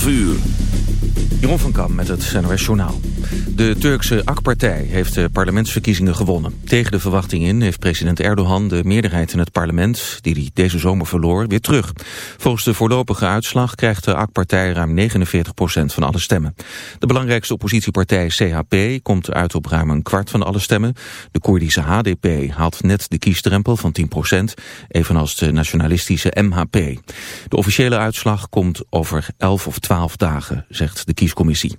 12 uur. Jeroen van Kam met het NOS Journaal. De Turkse AK-partij heeft de parlementsverkiezingen gewonnen. Tegen de verwachting in heeft president Erdogan de meerderheid in het parlement... die hij deze zomer verloor, weer terug. Volgens de voorlopige uitslag krijgt de AK-partij ruim 49% van alle stemmen. De belangrijkste oppositiepartij CHP komt uit op ruim een kwart van alle stemmen. De Koerdische HDP haalt net de kiesdrempel van 10% evenals de nationalistische MHP. De officiële uitslag komt over 11 of 12 dagen, zegt de adviescommissie.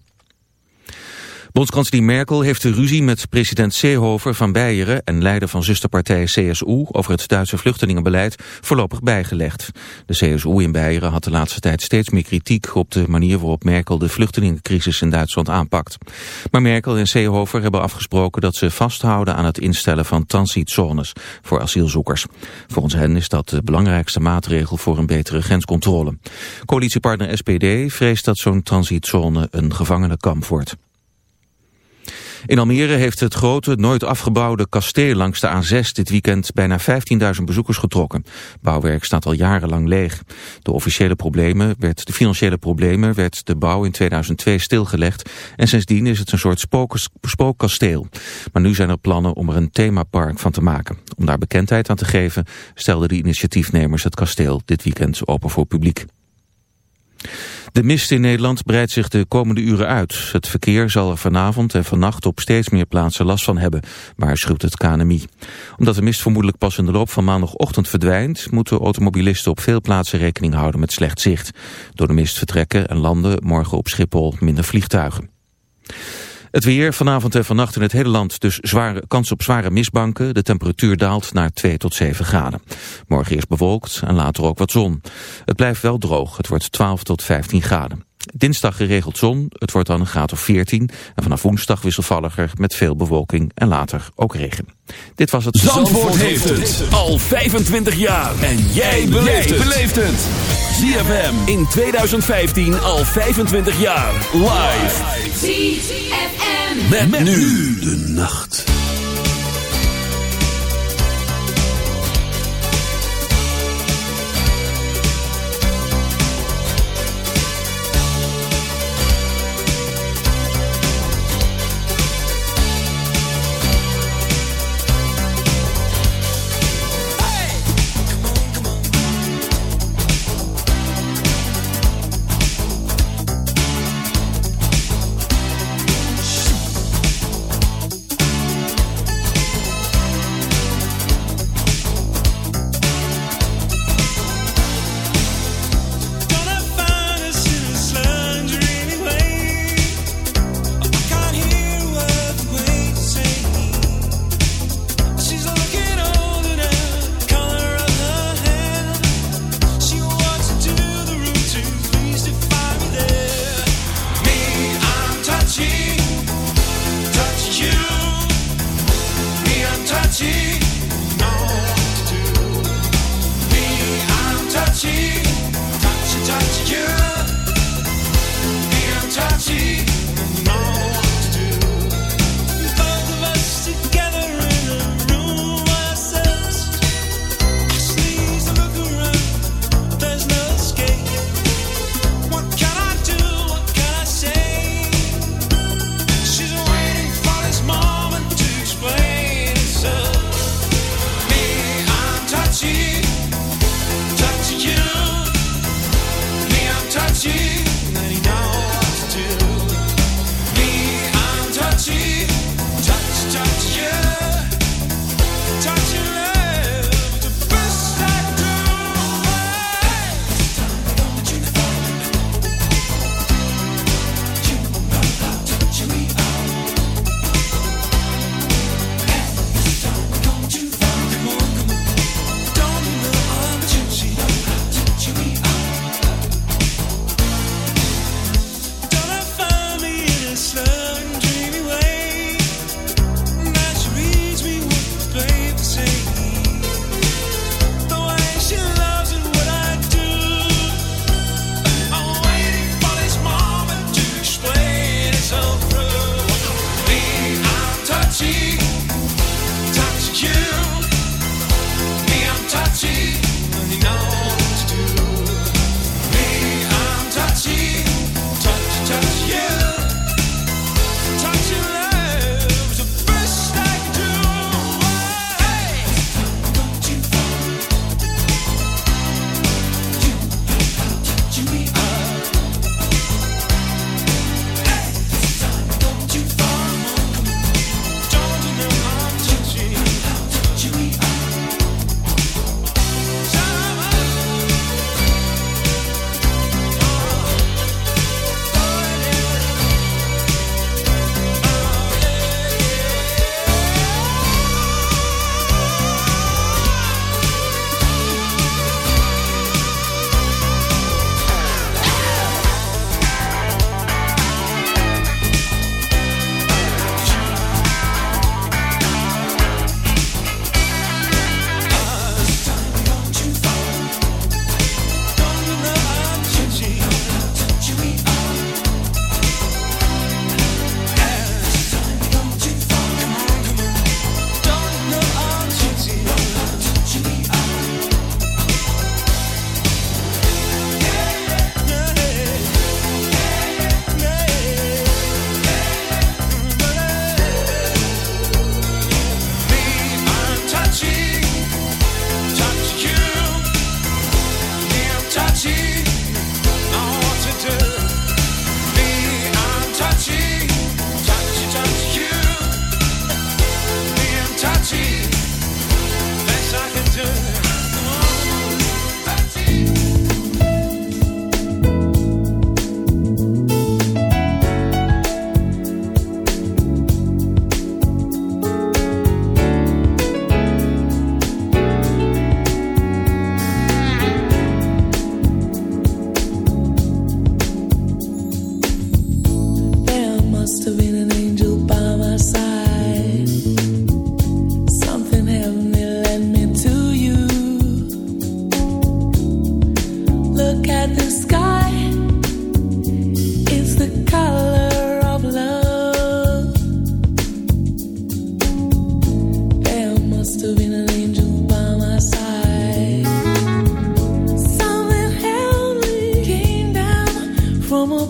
Bondskanselier Merkel heeft de ruzie met president Seehofer van Beieren en leider van zusterpartij CSU over het Duitse vluchtelingenbeleid voorlopig bijgelegd. De CSU in Beieren had de laatste tijd steeds meer kritiek op de manier waarop Merkel de vluchtelingencrisis in Duitsland aanpakt. Maar Merkel en Seehofer hebben afgesproken dat ze vasthouden aan het instellen van transitzones voor asielzoekers. Volgens hen is dat de belangrijkste maatregel voor een betere grenscontrole. Coalitiepartner SPD vreest dat zo'n transitzone een gevangenenkamp wordt. In Almere heeft het grote, nooit afgebouwde kasteel langs de A6 dit weekend bijna 15.000 bezoekers getrokken. Bouwwerk staat al jarenlang leeg. De officiële problemen werd, de financiële problemen werd de bouw in 2002 stilgelegd en sindsdien is het een soort spookkasteel. Maar nu zijn er plannen om er een themapark van te maken. Om daar bekendheid aan te geven stelden de initiatiefnemers het kasteel dit weekend open voor publiek. De mist in Nederland breidt zich de komende uren uit. Het verkeer zal er vanavond en vannacht op steeds meer plaatsen last van hebben, waarschuwt het KNMI. Omdat de mist vermoedelijk pas in de loop van maandagochtend verdwijnt, moeten automobilisten op veel plaatsen rekening houden met slecht zicht. Door de mist vertrekken en landen morgen op Schiphol minder vliegtuigen. Het weer vanavond en vannacht in het hele land dus zware, kans op zware mistbanken. De temperatuur daalt naar 2 tot 7 graden. Morgen eerst bewolkt en later ook wat zon. Het blijft wel droog. Het wordt 12 tot 15 graden. Dinsdag geregeld zon, het wordt dan een graad of 14. En vanaf woensdag wisselvalliger met veel bewolking en later ook regen. Dit was het... Zandvoort, heeft het al 25 jaar. En jij beleeft het. ZFM in 2015 al 25 jaar. Live. ZFM. Met, met nu de nacht.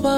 话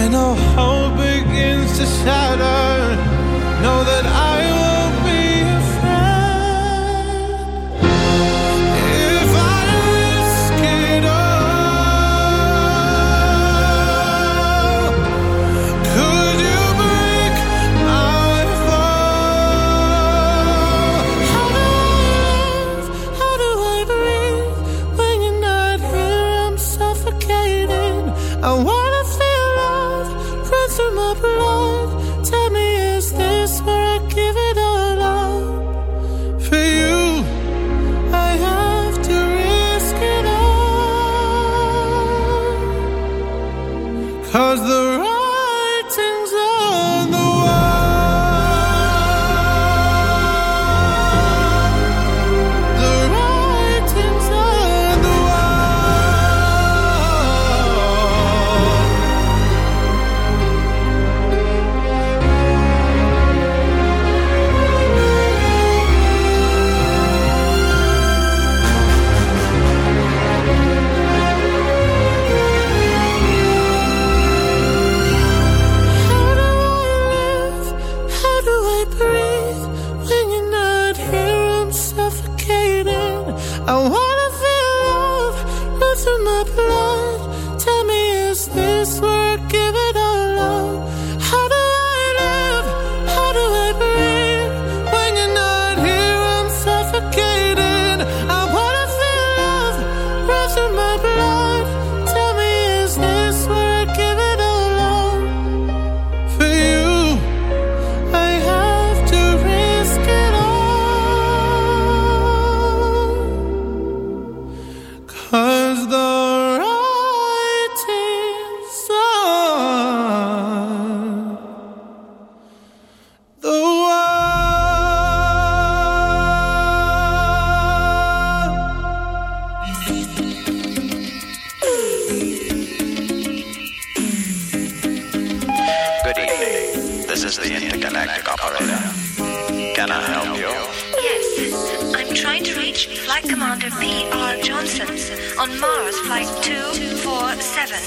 anymore. to crazy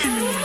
war.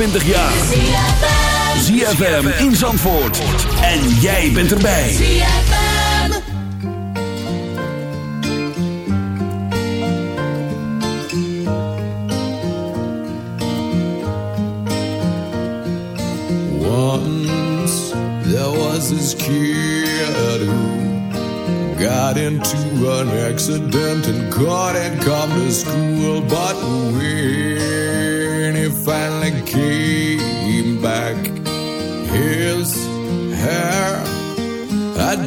25 jaar. ZFM in Zandvoort. En jij bent erbij. ZFM. Once there was this kid who got into an accident and couldn't come to school, but when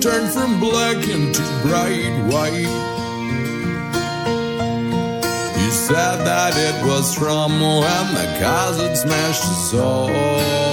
turned from black into bright white. He said that it was from when the had smashed his soul.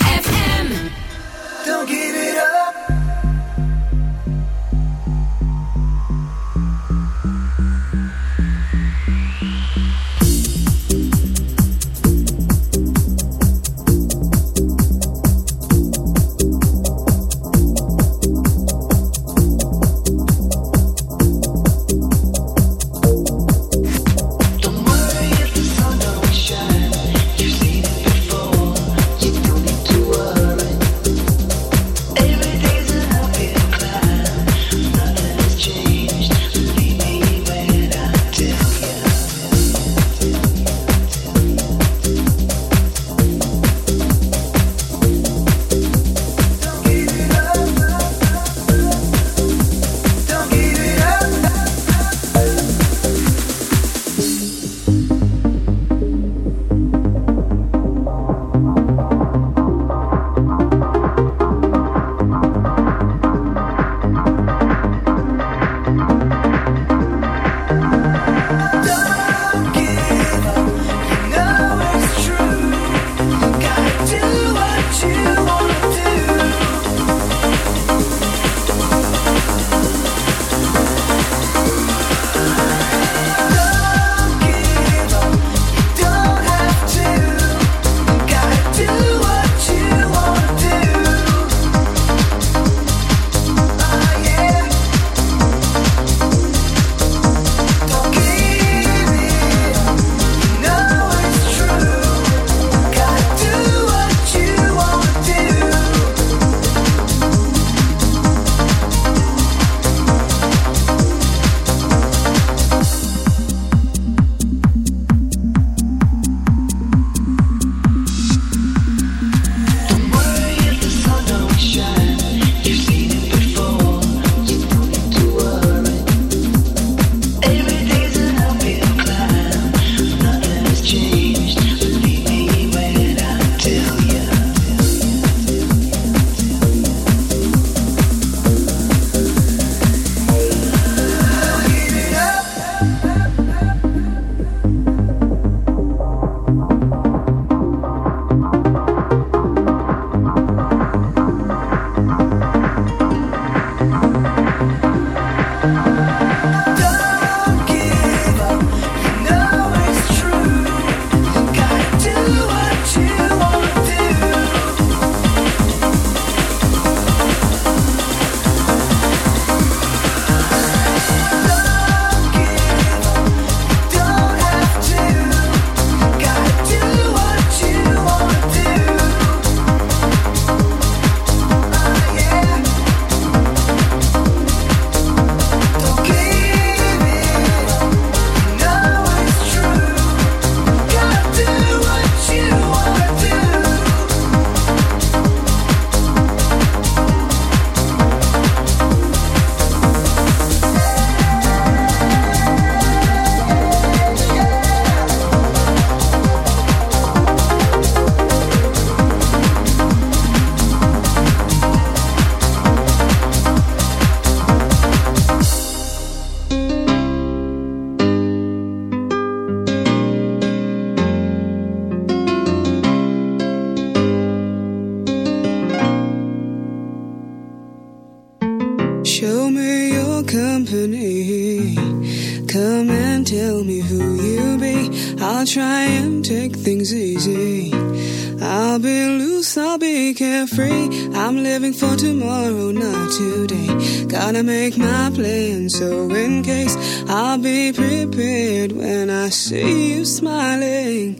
see you smiling.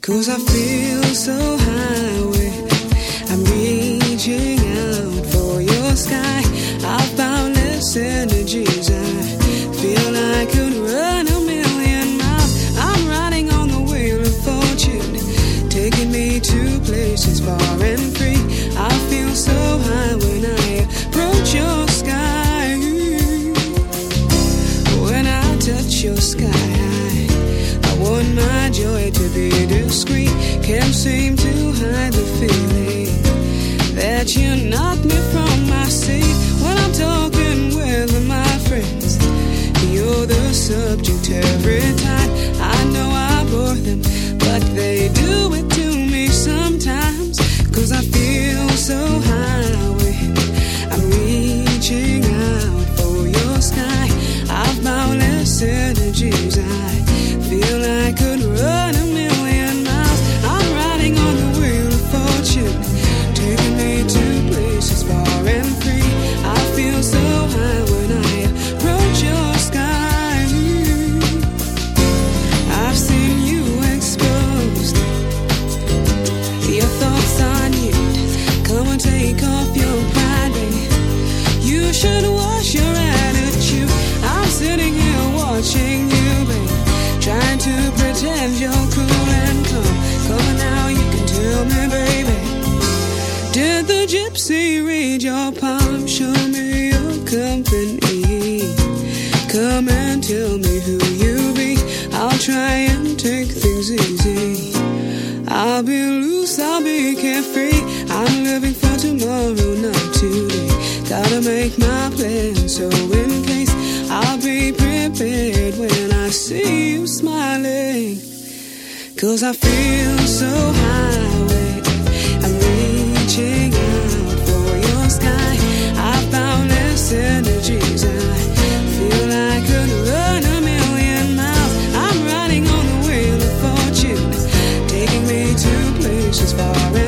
Cause I feel you knock me I'll be loose, I'll be carefree. I'm living for tomorrow, not today. Gotta make my plan, so in case I'll be prepared when I see you smiling. Cause I feel so high, I'm reaching out for your sky. I found this far and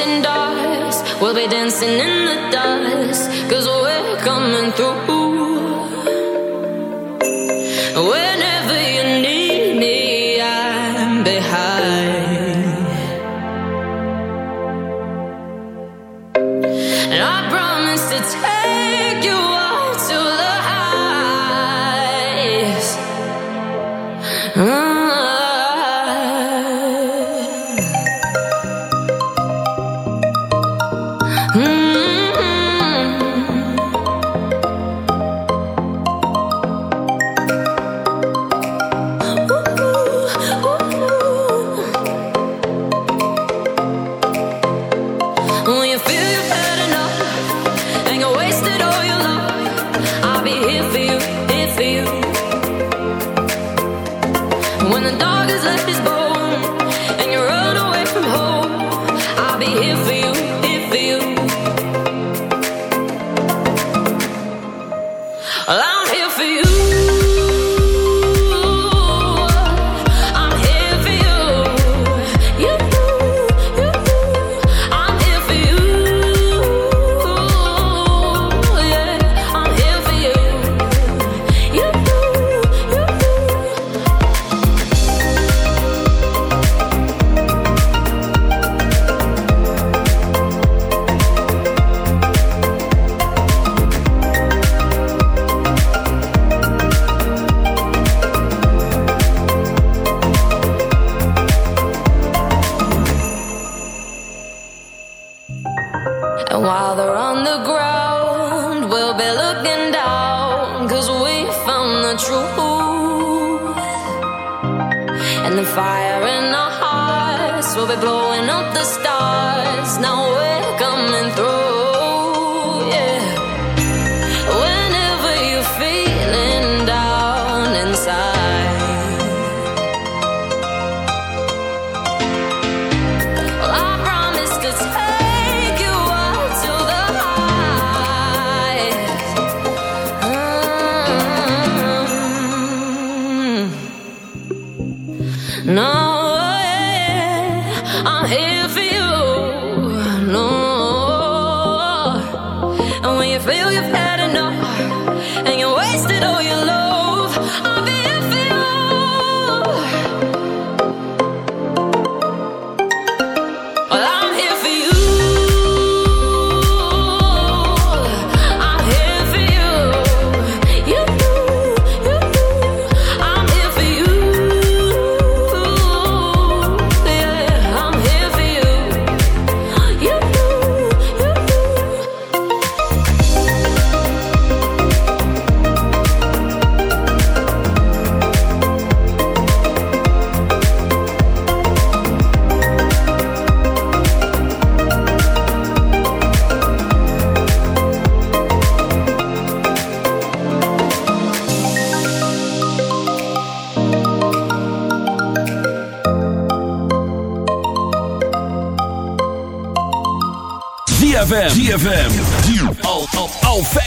Chasing dogs, we'll be dancing in the dust cause we're coming through. Whenever you need me, I'm behind. And I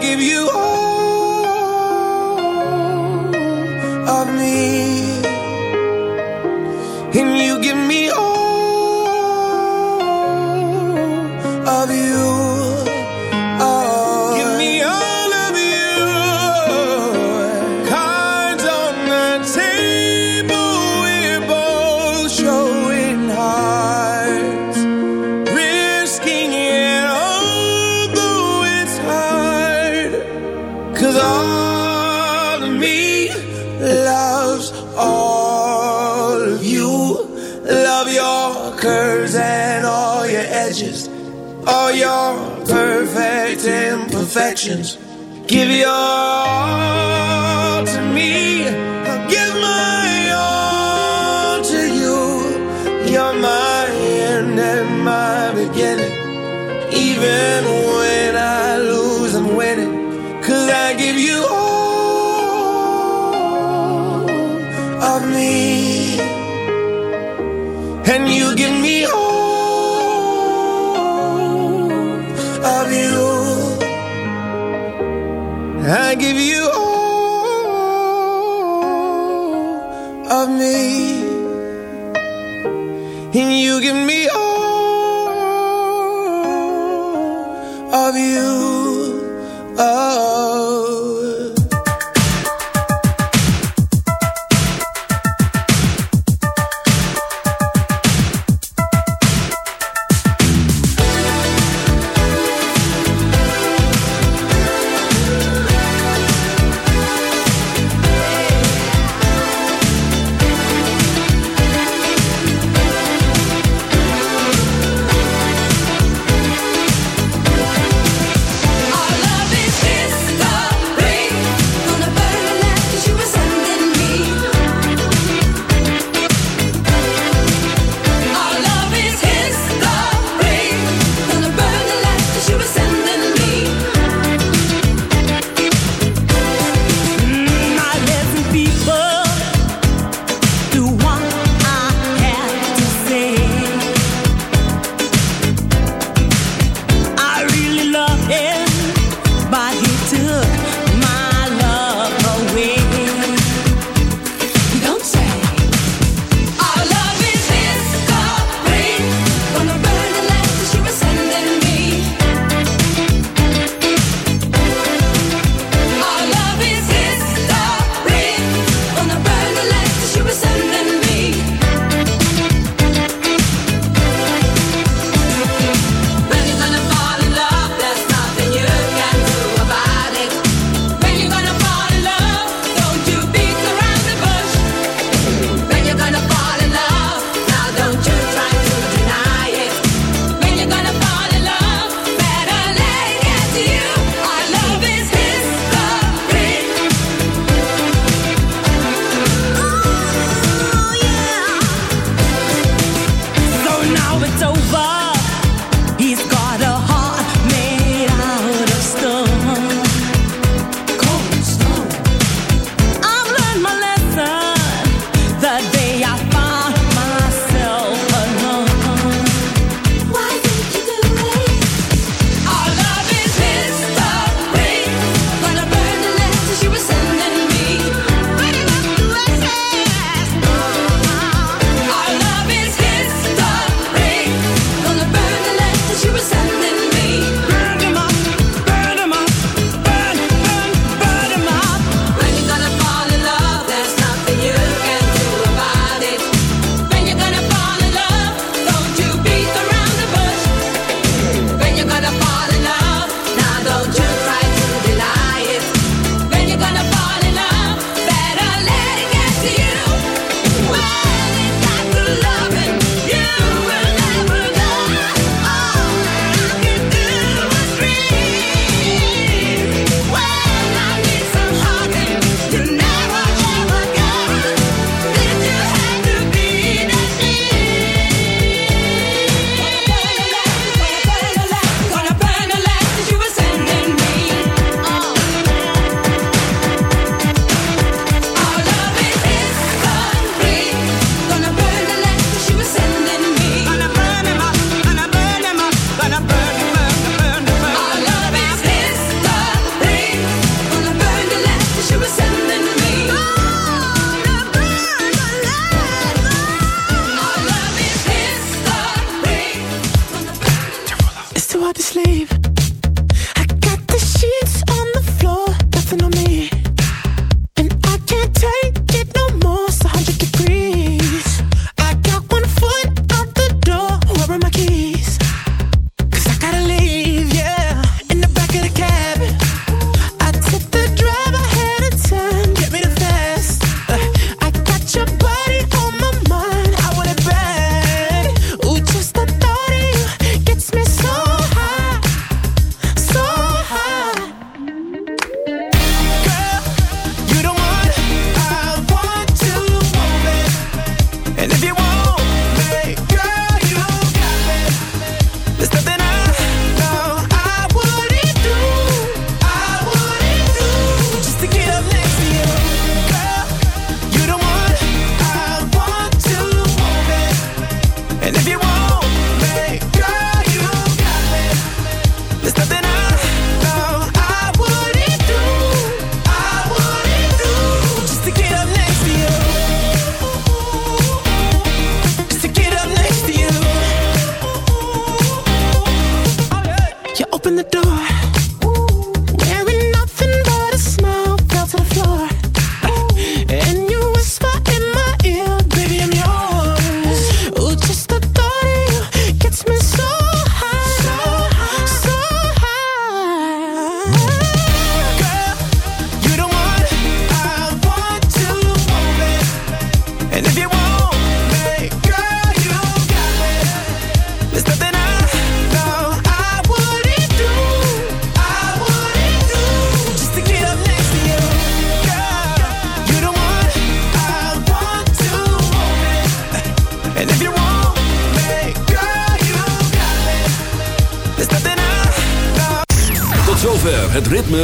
give you